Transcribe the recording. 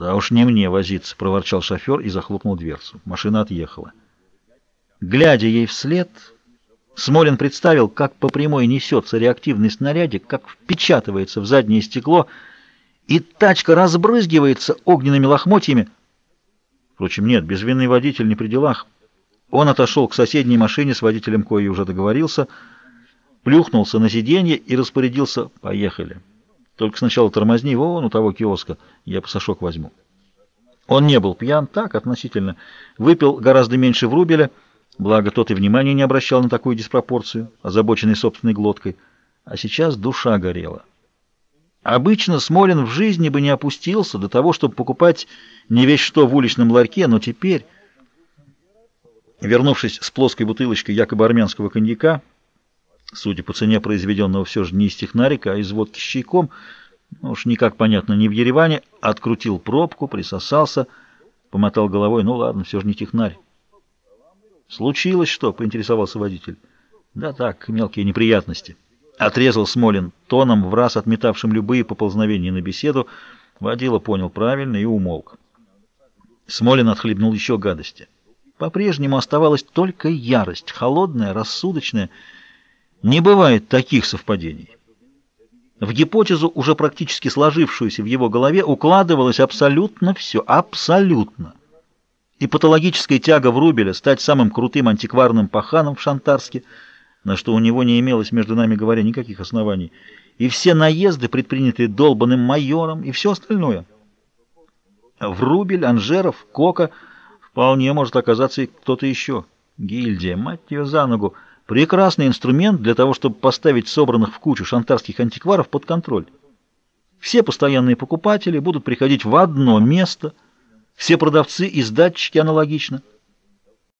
«Да уж не мне возиться», — проворчал шофер и захлопнул дверцу. Машина отъехала. Глядя ей вслед, Смолин представил, как по прямой несется реактивный снарядик, как впечатывается в заднее стекло, и тачка разбрызгивается огненными лохмотьями. Впрочем, нет, безвинный водитель не при делах. Он отошел к соседней машине, с водителем коей уже договорился, плюхнулся на сиденье и распорядился «Поехали». Только сначала тормозни вон у того киоска, я пасашок возьму. Он не был пьян, так, относительно. Выпил гораздо меньше врубеля, благо тот и внимания не обращал на такую диспропорцию, озабоченный собственной глоткой. А сейчас душа горела. Обычно Смолин в жизни бы не опустился до того, чтобы покупать не весь что в уличном ларьке, но теперь, вернувшись с плоской бутылочкой якобы армянского коньяка, судя по цене произведенного все же не из технарика, а из водки с чайком, ну уж никак понятно, не в Ереване, открутил пробку, присосался, помотал головой, ну ладно, все же не технарь. «Случилось что?» — поинтересовался водитель. «Да так, мелкие неприятности». Отрезал Смолин тоном, в раз отметавшим любые поползновения на беседу. Водила понял правильно и умолк. Смолин отхлебнул еще гадости. По-прежнему оставалась только ярость, холодная, рассудочная, не бывает таких совпадений. В гипотезу, уже практически сложившуюся в его голове, укладывалось абсолютно все, абсолютно. И патологическая тяга Врубеля стать самым крутым антикварным паханом в Шантарске, на что у него не имелось, между нами говоря, никаких оснований, и все наезды, предпринятые долбанным майором, и все остальное. Врубель, Анжеров, Кока, вполне может оказаться и кто-то еще. Гильдия, мать ее за ногу, — Прекрасный инструмент для того, чтобы поставить собранных в кучу шантарских антикваров под контроль. Все постоянные покупатели будут приходить в одно место, все продавцы и сдатчики аналогично –